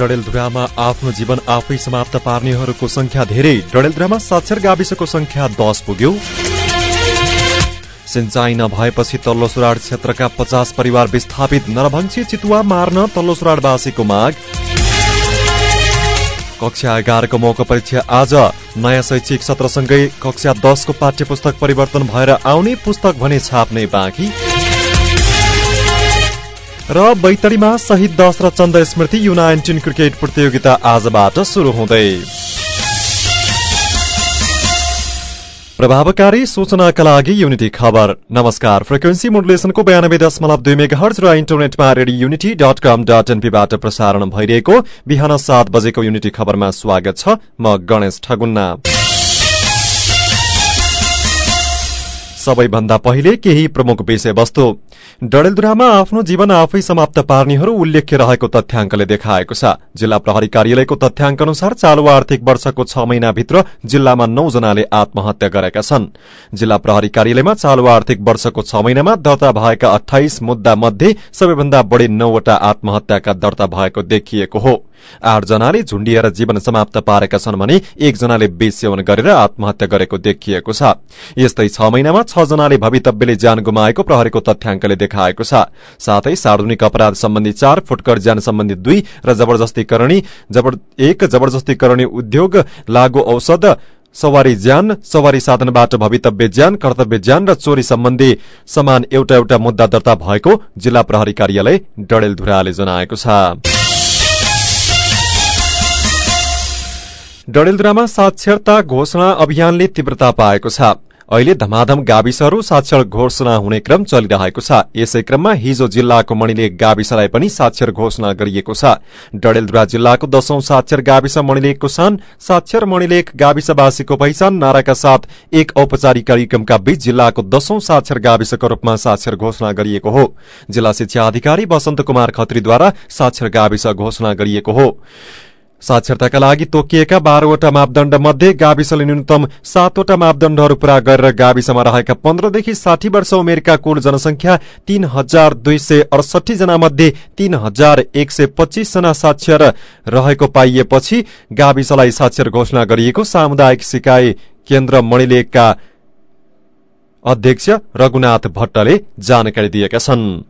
डडेलधुरामा आफ्नो जीवन आफै समाप्त पार्नेहरूको संख्या धेरै। डडेलधुरामा साक्षर गाविसको संख्या दस पुग्यो। सिंचाई नभएपछि तल्लो सुराड क्षेत्रका पचास परिवार विस्थापित। नरभंशी चितुवा मार्न तल्लो सुराडवासीको माग। कक्षा एघारको मौका परीक्षा आज। नयाँ शैक्षिक सत्रसँगै कक्षा दसको पाठ्य पुस्तक परिवर्तन भएर आउने पुस्तक भने छाप्ने बाँकी। र बैतडीमा शहीद दश र चन्द स्मृति यु नाइन्टिन क्रिकेट प्रतियोगिता आजबाट शुरू हुँदै। प्रभावकारी सूचनाका लागि युनिटी खबर। नमस्कार फ्रिक्वेन्सी मोडुलेसनको बयानब्बे दशमलव दुई मेगा हर्ज र इन्टरनेटमा Radio Unity dot com dot एनपीबाट प्रसारण भइरहेको बिहान सात बजेको युनिटी खबरमा स्वागत छ म गणेश ठगुन्ना। सबैभन्दा पहिले केही प्रमुख विषयवस्तु। डडेलधुरामा आफ्नो जीवन आफै समाप्त पार्नेहरू उल्लेख्य रहेको तथ्याङ्कले देखाएको छ। जिल्ला प्रहरी कार्यालयको तथ्याङ्क अनुसार चालु आर्थिक वर्षको छ महिनाभित्र जिल्लामा नौजनाले आत्महत्या गरेका छन्। जिल्ला प्रहरी कार्यालयमा चालु आर्थिक वर्षको छ महिनामा दर्ता भएका अठाइस मुद्दा मध्ये सबैभन्दा बढ़ी नौवटा आत्महत्याका दर्ता भएको देखिएको हो। आठ जनाले झुण्डिएर जीवन समाप्त पारेका छन् भने एकजनाले सेवन गरेर आत्महत्या गरेको देखिएको छ। यस्तै छ महिनामा छ जनाले भवितव्यले ज्यान गुमाएको प्रहरीको तथ्याङ्कले देखाएको छ। साथै सार्वजनिक अपराध सम्बन्धी चार फुटकर ज्यान सम्बन्धी दुई र जबरजस्तीकरणी एक जबरजस्तीकरणी उद्योग लागू औषध सवारी ज्यान सवारी साधनबाट भवितव्य ज्यान कर्तव्य ज्यान र चोरी सम्बन्धी समान एउटा एउटा मुद्दा दर्ता भएको जिल्ला प्रहरी कार्यालय डडेलधुराले जनाएको छ। डडेलधुरामा साक्षरता घोषणा अभियानले तीव्रता पाएको छ। अहिले धमाधम गाविसहरू साक्षर घोषणा हुने क्रम चलिरहेको छ। यसै क्रममा हिजो जिल्लाको मणिलेक गाविसलाई पनि साक्षर घोषणा गरिएको छ। डडेलधुरा जिल्लाको दशौं साक्षर गाविस मणिलेकको सान साक्षर मणिलेक गाविसवासीको पहिचान नाराका साथ एक औपचारिक कार्यक्रमका बीच जिल्लाको दशौं साक्षर गाविसको रूपमा साक्षर घोषणा गरिएको हो। जिल्ला शिक्षा अधिकारी वसन्त कुमार खत्रीद्वारा साक्षर गाविस घोषणा गरिएको हो। साक्षरताका लागि तोकिएका बाह्रवटा मापदण्ड मध्ये गाविसले न्यूनतम सातवटा मापदण्डहरू पूरा गरेर गाविसमा रहेका पन्ध्रदेखि साठी वर्ष उमेरका कुल जनसंख्या तीन हजार दुई सय अडसठी जना मध्ये तीन हजार एक सय पच्चीस जना साक्षर रहेको पाइएपछि गाविसलाई साक्षर घोषणा गरिएको सामुदायिक सिकाइ केन्द्र मणिलेकका अध्यक्ष रघुनाथ भट्टले जानकारी दिएका छन्।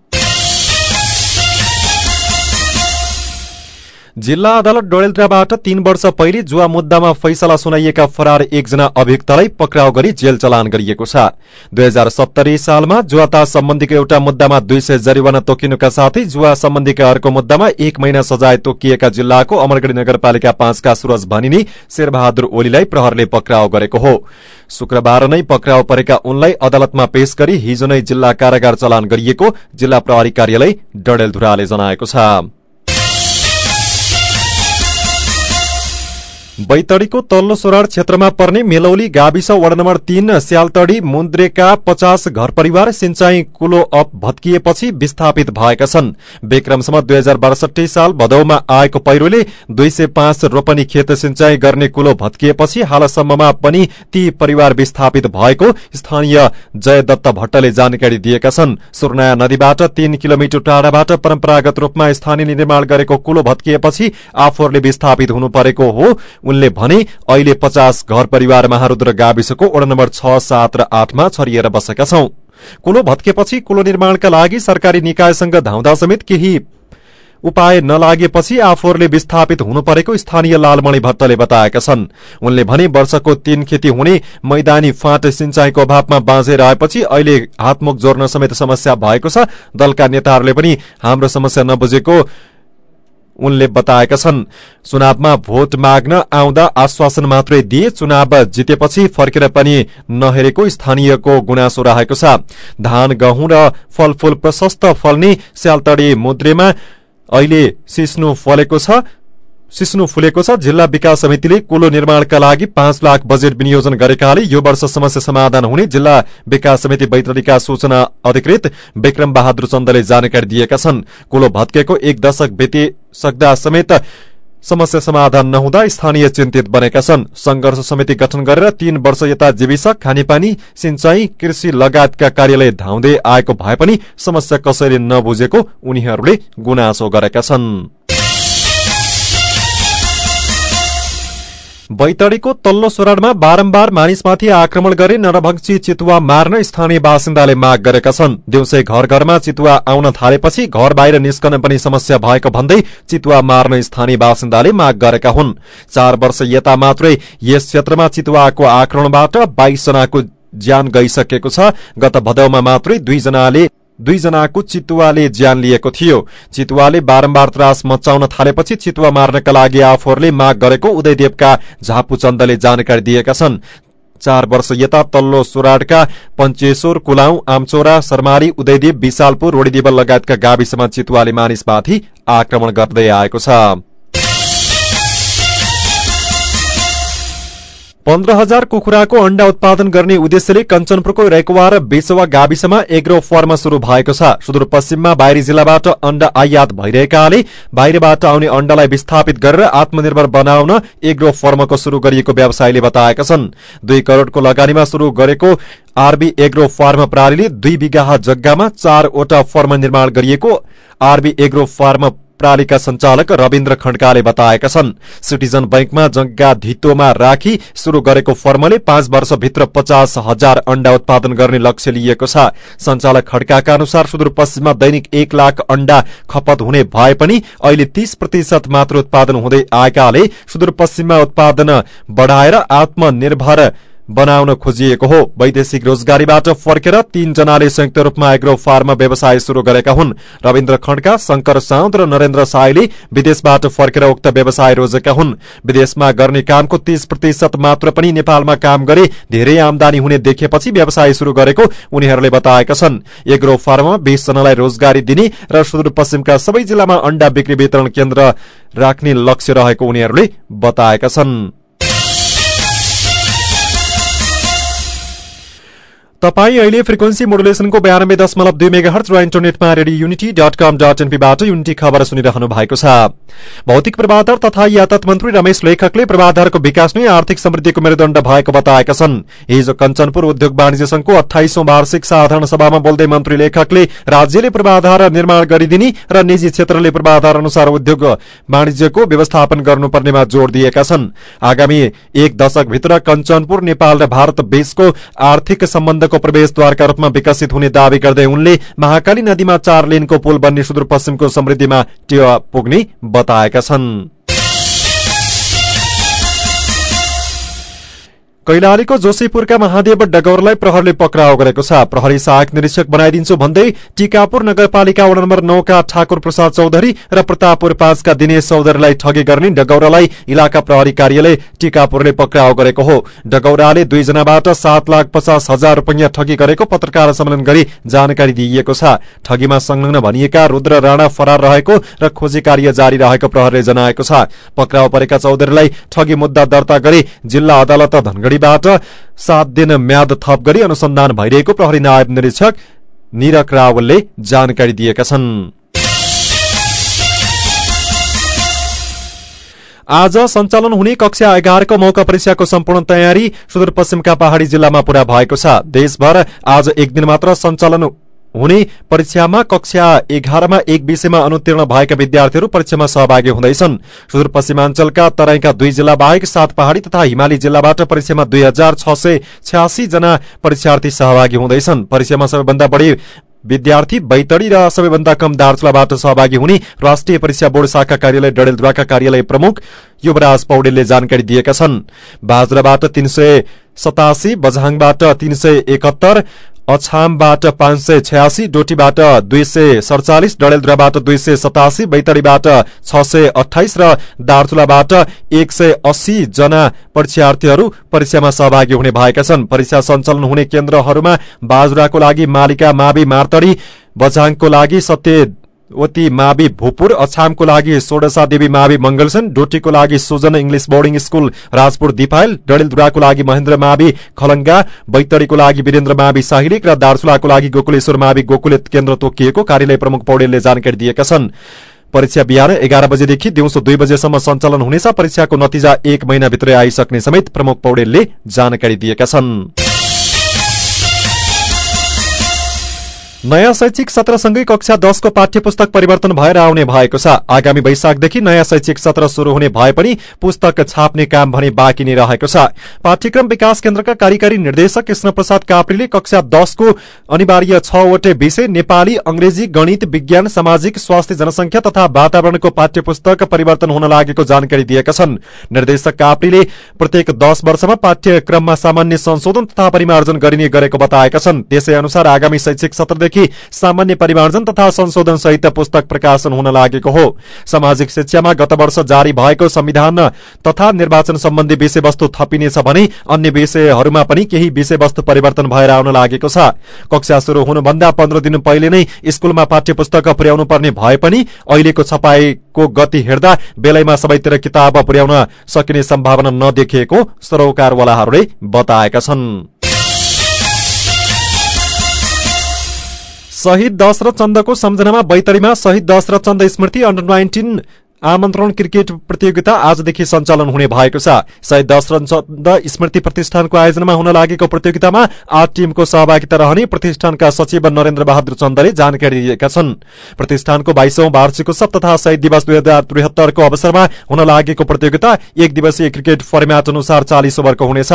जिल्ला अदालत डडेलधुराबाट तीन वर्ष पहिले जुवा मुद्दामा फैसला सुनाइएका फरार एकजना अभियुक्तलाई पक्राउ गरी जेल चलान गरिएको छ। दुई हजार सत्तरी सालमा जुवाता सम्बन्धीको एउटा मुद्दामा दुई सय जरिवाना तोकिनुका साथै जुवा सम्बन्धीका अर्को मुद्दामा एक महिना सजाय तोकिएका जिल्लाको अमरगढ़ी नगरपालिका पाँचका सुरज भनिनी शेरबहादुर ओलीलाई प्रहरले पक्राउ गरेको हो। शुक्रबार नै पक्राउ परेका उनलाई अदालतमा पेश गरी हिजो नै जिल्ला कारागार चलान गरिएको जिल्ला प्रहरी कार्यालय डडेलधुराले जनाएको छ। बैतडीको तल्लो सोराड क्षेत्रमा पर्ने मेलौली गाविस वडा नम्बर तीन स्यालतडी मुन्द्रेका पचास घर परिवार सिंचाई कुलो अप भत्किएपछि विस्थापित भएका छन्। विक्रमसम्म दुई हजार बासठी साल भदौमा आएको पहिरोले दुई सय पाँच रोपनी खेत सिंचाई गर्ने कुलो भत्किएपछि हालसम्ममा पनि ती परिवार विस्थापित भएको स्थानीय जयदत्त भट्टले जानकारी दिएका छन्। सुर्नाया नदीबाट तीन किलोमिटर टाढाबाट परम्परागत रूपमा स्थानीय निर्माण गरेको कुलो भत्किएपछि आफूहरूले विस्थापित हुनु परेको हो। उनले भने अहिले पचास घर परिवार महारुद्र गाविसको वडा नम्बर छ सात र आठमा छरिएर बसेका छौं। कुलो भत्केपछि कुलो निर्माणका लागि सरकारी निकायसँग धाउँदा समेत केही उपाय नलागेपछि आफूहरूले विस्थापित हुनु परेको स्थानीय लालमणि भट्टले बताएका छन्। उनले भने वर्षको तीन खेती हुने मैदानी फाँट सिंचाईको अभावमा बाँझे रहेपछि अहिले हातमुख जोड्न समेत समस्या भएको छ। दलका नेताहरूले पनि हाम्रो समस्या नबुझेको उनले बताएका छन् चुनावमा भोट माग्न आउँदा आश्वासन मात्रै दिए चुनाव जितेपछि फर्केर पनि नहेरेको स्थानीयको गुनासो रहेको छ। धान गहुँ र फलफूल प्रशस्त फल्ने स्यालतडी मुद्रेमा अहिले सिस्नु फलेको छ। सिस्नु फुलेको छ। जिल्ला विकास समितिले कुलो निर्माणका लागि पाँच लाख बजेट विनियोजन गरेकाले यो वर्ष समस्या समाधान हुने जिल्ला विकास समिति बैतडीका सूचना अधिकृत विक्रम बहादुर चन्दले जानकारी दिएका छन्। कुलो भत्केको एक दशक बितिसक्दा समेत समस्या समाधान नहुँदा स्थानीय चिन्तित बनेका छन्। संघर्ष समिति गठन गरेर तीन वर्ष यता जीविसक खानेपानी सिंचाई कृषि लगायतका कार्यालय धाउँदै आएको भए पनि समस्या कसैले नबुझेको उनीहरूले गुनासो गरेका छन्। बैतडीको तल्लो सोराडमा बारम्बार मानिसमाथि आक्रमण गरी नरभक्षी चितुवा मार्न स्थानीय बासिन्दाले माग गरेका छन्। दिउँसै घर घरमा चितुवा आउन थालेपछि घर बाहिर निस्कन पनि समस्या भएको भन्दै चितुवा मार्न स्थानीय बासिन्दाले माग गरेका हुन्। चार वर्ष यता मात्रै यस क्षेत्रमा चितुवाको आक्रमणबाट बाइस जनाको ज्यान गइसकेको छ। गत भदौमा मात्रै दुईजनाले दुईजनाको चितुवाले ज्यान लिएको थियो। चितुवाले बारम्बार त्रास मचाउन थालेपछि चितुवा मार्नका लागि आफूहरूले माग गरेको उदयदेवका झापुचन्दले जानकारी दिएका छन्। चार वर्ष यता तल्लो सुराडका पञ्चेश्वर कुलाउ आमचोरा शर्मारी उदयदेव विशालपुर रोडीदेवल लगायतका गाविसमा चितुवाले मानिसमाथि आक्रमण गर्दै आएको छ। पन्ध्र हजार कुखुराको अण्डा उत्पादन गर्ने उद्देश्यले कञ्चनपुरको रेकवार बेसवा गाविसमा एग्रो फर्म शुरू भएको छ। सुदूरपश्चिममा बाहिरी जिल्लाबाट अण्डा आयात भइरहेकाले बाहिरबाट आउने अण्डालाई विस्थापित गरेर आत्मनिर्भर बनाउन एग्रो फर्मको शुरू गरिएको व्यवसायीले बताएका छन्। दुई करोड़को लगानीमा शुरू गरेको आरबी एग्रो फार्म प्रणालीले दुई बिघा जग्गामा चारवटा फर्म निर्माण गरिएको आरबी एग्रो फार्म प्रणालीका संचालक रविन्द्र खड्काले बताएका छन् सिटिजन बैंकमा जग्गा धितोमा राखी शुरू गरेको फर्मले पाँच वर्षभित्र पचास हजार अण्डा उत्पादन गर्ने लक्ष्य लिएको छ। संचालक खड्काका अनुसार सुदूरपश्चिममा दैनिक एक लाख अण्डा खपत हुने भए पनि अहिले तीस प्रतिशत मात्र उत्पादन हुँदै आएकाले सुदूरपश्चिममा उत्पादन बढ़ाएर आत्मनिर्भर बनाउन खोजिएको हो। वैदेशिक रोजगारीबाट फर्केर तीनजनाले संयुक्त रूपमा एग्रो फार्म व्यवसाय शुरू गरेका हुन्। रविन्द्र खड्का शंकर साउद र नरेन्द्र साईले विदेशबाट फर्केर उक्त व्यवसाय रोजेका हुन्। विदेशमा गर्ने कामको तीस प्रतिशत मात्र पनि नेपालमा काम गरे धेरै आमदानी हुने देखेपछि व्यवसाय शुरू गरेको उनीहरूले बताएका छन्। एग्रो फार्ममा बीसजनालाई रोजगारी दिने र सुदूरपश्चिमका सबै जिल्लामा अण्डा बिक्री वितरण केन्द्र राख्ने लक्ष्य रहेको उनीहरूले बताएका छन्। तपाई अहिले फ्रिक्वेन्सी मोडुलेसनको बयानब्बे दशमलव दुई मेगा हर्च र इन्टरनेटमा Radio Unity dot com dot एनपीबाट Unity खबर सुनिरहनु भएको छ। भौतिक पूर्वाधार तथा यातायात मन्त्री रमेश लेखकले पूर्वाधारको विकास नै आर्थिक समृद्धिको मेरुदण्ड भएको बताएका छन्। हिजो कञ्चनपुर उद्योग वाणिज्य संघको अठाइसौं वार्षिक साधारण सभामा बोल्दै मन्त्री लेखकले राज्यले पूर्वाधार निर्माण गरिदिने र निजी क्षेत्रले पूर्वाधार अनुसार उद्योग वाणिज्यको व्यवस्थापन गर्नुपर्नेमा जोड़ दिएका छन्। आगामी एक दशकभित्र कञ्चनपुर नेपाल र भारत बीचको आर्थिक सम्बन्ध को प्रवेशद्वारका रूपमा विकसित हुने दावी गर्दै उनले महाकाली नदीमा चार लेनको पुल बन्ने सुदूरपश्चिमको समृद्धिमा टेवा पुग्ने बताएका छन्। कैलालीको जोशीपुरका महादेव डगौरलाई प्रहरले पक्राउ गरेको छ। प्रहरी सहायक निरीक्षक बनाइदिन्छु भन्दै टिकापुर नगरपालिका वडा नम्बर नौका ठाकुर प्रसाद चौधरी र प्रतापपुर पाँचका दिनेश चौधरीलाई ठगी गर्ने डगौरालाई इलाका प्रहरी कार्यालय टिकापुरले पक्राउ गरेको हो। डगौराले दुईजनाबाट सात लाख पचास हजार रूपियाँ ठगी गरेको पत्रकार सम्मेलन गरी जानकारी दिइएको छ। ठगीमा संलग्न भनिएका रुद्र राणा फरार रहेको र खोजी कार्य जारी रहेको प्रहरले जनाएको छ। पक्राउ परेका चौधरीलाई ठगी मुद्दा दर्ता गरी जिल्ला अदालत धनगढ़ी बाट सात दिन म्याद थप गरी अनुसन्धान भइरहेको प्रहरी नायब निरीक्षक निरक रावलले जानकारी दिएका छन्। आज सञ्चालन हुने कक्षा एघारको मौका परीक्षाको सम्पूर्ण तयारी सुदूरपश्चिमका पहाड़ी जिल्लामा पूरा भएको छ। देशभर आज एक दिन मात्र सञ्चालन हुने परीक्षामा कक्षा एघारमा एक विषयमा अनुतीर्ण भएका विद्यार्थीहरू परीक्षामा सहभागी हुँदैछन्। सुदूरपश्चिमाञ्चलका तराईका दुई जिल्ला बाहेक सात पहाड़ी तथा हिमाली जिल्लाबाट परीक्षामा दुई हजार छ सय छ्यासी जना परीक्षार्थी सहभागी हुँदैछन्। परीक्षामा सबैभन्दा बढ़ी विद्यार्थी बैतडी र सबैभन्दा कम दार्चुलाबाट सहभागी हुने राष्ट्रिय परीक्षा बोर्ड शाखा कार्यालय डडेलधुराका कार्यालय प्रमुख युवराज पौडेलले जानकारी दिएका छन्। बाजुराबाट तीन सय सतासी बझाङबाट तीन सय एकहत्तर अछामबाट पाँच सय छयासी डोटीबाट दुई सय सडचालिस डडेलधुराबाट दुई सय सतासी बैतडीबाट छ सय अठाइस र दार्चुलाबाट एक सय अस्सी जना परीक्षार्थीहरू परीक्षामा सहभागी हुने भएका छन्। परीक्षा सञ्चालन हुने केन्द्रहरूमा बाजुराको लागि मालिका मावि मार्तडी बझाङको लागि सत्य वती मावि भूपुर अछामको लागि सोडसा देवी मावि मंगलसन डोटीको लागि Sujan English boarding school Rajpur Dipayal डडेलधुराको लागि महेन्द्र मावि खलङ्गा बैतडीको लागि वीरेन्द्र मावि साहिलिक र दार्चुलाको लागि गोकुलेश्वर मावि गोकुले केन्द्र तोकिएको कार्यालय प्रमुख पौडेलले जानकारी दिएका छन्। परीक्षा बिहान एघार बजेदेखि दिउँसो दुई बजेसम्म सञ्चालन हुनेछ। परीक्षाको नतिजा एक महिनाभित्रै आइसक्ने समेत प्रमुख पौडेलले जानकारी दिएका छन्। नयाँ शैक्षिक सत्रसँगै कक्षा दसको पाठ्य पुस्तक परिवर्तन भएर आउने भएको छ। आगामी वैशाखदेखि नयाँ शैक्षिक सत्र शुरू हुने भए पनि पुस्तक छाप्ने काम भने बाँकी नै रहेको छ। पाठ्यक्रम विकास केन्द्रका कार्यकारी निर्देशक कृष्ण प्रसाद काप्रीले कक्षा दसको अनिवार्य छवटै विषय नेपाली अंग्रेजी गणित विज्ञान सामाजिक स्वास्थ्य जनसंख्या तथा वातावरणको पाठ्य परिवर्तन हुन लागेको जानकारी दिएका छन्। निर्देशक काप्रीले प्रत्येक दश वर्षमा पाठ्यक्रममा सामान्य संशोधन तथा परिमार्जन गरिने गरेको बताएका छन्। त्यसै अनुसार आगामी शैक्षिक सत्रदेखि सामान्य परिमार्जन तथा संशोधन सहित पुस्तक प्रकाशन हुन लागेको हो। सामाजिक शिक्षामा गत वर्ष जारी भएको संविधान तथा निर्वाचन सम्बन्धी विषयवस्तु थपिनेछ भने अन्य विषयहरूमा पनि केही विषयवस्तु परिवर्तन भएर आउन लागेको छ। कक्षा शुरू हुनुभन्दा पन्ध्र दिन पहिले नै स्कूलमा पाठ्य पुस्तक पुर्याउनु पर्ने भए पनि अहिलेको छपाईको गति हेर्दा बेलैमा सबैतिर किताब पुर्याउन सकिने सम्भावना नदेखिएको सरोकारवालाहरूले बताएका छन्। शहीद दशरथ चन्दको सम्झनामा बैतडीमा शहीद दशरथ चन्द स्मृति अन्डर नाइन्टिन आमन्त्रण क्रिकेट प्रतियोगिता आजदेखि सञ्चालन हुने भएको छ। शहीद दशरथ चन्द स्मृति प्रतिष्ठानको आयोजनामा हुन लागेको प्रतियोगितामा आठ टीमको सहभागिता रहने प्रतिष्ठानका सचिव नरेन्द्र बहादुर चन्दले जानकारी दिएका छन्। प्रतिष्ठानको बाइसौं वार्षिकोत्सव तथा शहीद दिवस दुई हजार त्रिहत्तरको अवसरमा हुन लागेको प्रतियोगिता एक दिवसीय क्रिकेट फर्मेट अनुसार चालिस ओभरको हुनेछ।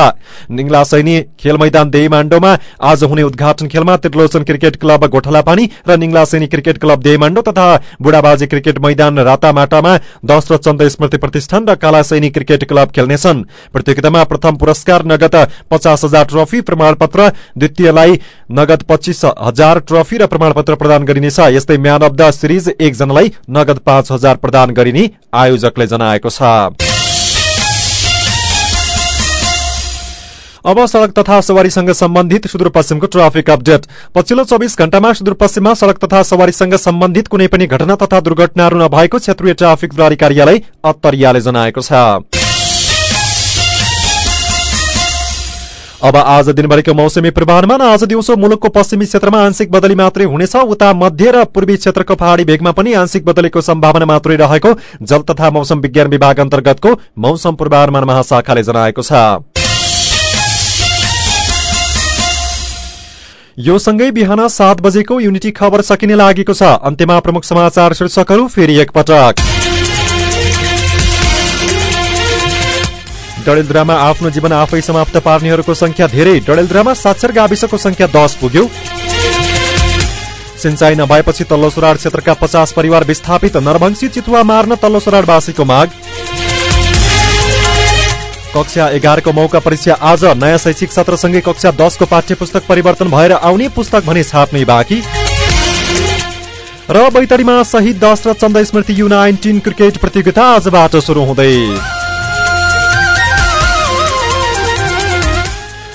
निङ्ला सैनी खेल मैदान देईमाण्डोमा आज हुने उद्घाटन खेलमा त्रिलोचन क्रिकेट क्लब गोठलापानी र निङ्ला सैनी क्रिकेट क्लब देईमाण्डो तथा बुढाबाजी क्रिकेट मैदान रातामाटामा दशरथ चन्द स्मृति प्रतिष्ठान र काला सैनिक क्रिकेट क्लब खेल्नेछन्। प्रतियोगितामा प्रथम पुरस्कार नगद पचास हजार ट्रफी प्रमाणपत्र द्वितीयलाई नगद पच्चीस हजार ट्रफी र प्रमाणपत्र प्रदान गरिनेछ। यस्तै म्यान अफ द सिरिज एकजनालाई नगद पाँच हजार प्रदान गरिने आयोजकले जनाएको छ। अब सड़क तथा सवारीसँग सम्बन्धित सुदूरपश्चिमको ट्राफिक अपडेट। पछिल्लो चौबिस घण्टामा सुदूरपश्चिममा सड़क तथा सवारीसँग सम्बन्धित कुनै पनि घटना तथा दुर्घटनाहरू नभएको क्षेत्रीय ट्राफिक प्रहरी कार्यालय अत्तरियाले जनाएको छ। अब आज दिनभरिको मौसमी पूर्वानुमान आज दिउँसो मुलुकको पश्चिमी क्षेत्रमा आंशिक बदली मात्रै हुनेछ। उता मध्य र पूर्वी क्षेत्रको पहाड़ी भेगमा पनि आंशिक बदलीको सम्भावना मात्रै रहेको जल तथा मौसम विज्ञान विभाग अन्तर्गतको मौसम पूर्वानुमान महाशाखाले जनाएको छ। यो सँगै बिहान सात बजेको युनिटी खबर सकिने लागेको छ। अन्त्यमा प्रमुख समाचार शीर्षकहरू फेरि एकपटक। डडेलद्रामा आफ्नो जीवन आफै समाप्त पार्नेहरूको संख्या धेरै। डडेलद्रामा साक्षर गाविसको संख्या दस पुग्यो। सिंचाई नभएपछि तल्लो सुराड क्षेत्रका पचास परिवार विस्थापित। नरभंशी चितुवा मार्न तल्लो सुराडवासीको माग। कक्षा एघारको मौका परीक्षा आज नयाँ शैक्षिक सत्रसँगै कक्षा दसको पाठ्य पुस्तक परिवर्तन भएर आउने पुस्तक भने छाप्नै बाँकी। र बैतडीमा शहीद दश र चन्द स्मृति यु नाइन्टिन क्रिकेट प्रतियोगिता आजबाट सुरु हुँदै।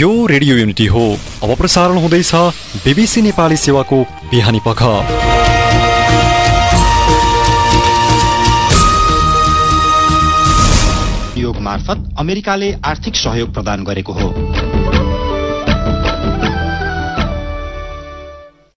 यो रेडियो युनिटी हो। अब प्रसारण हुँदैछ बिबिसी नेपाली सेवाको बिहानी पख। मार्फत अमेरिकाले आर्थिक सहयोग प्रदान गरेको हो।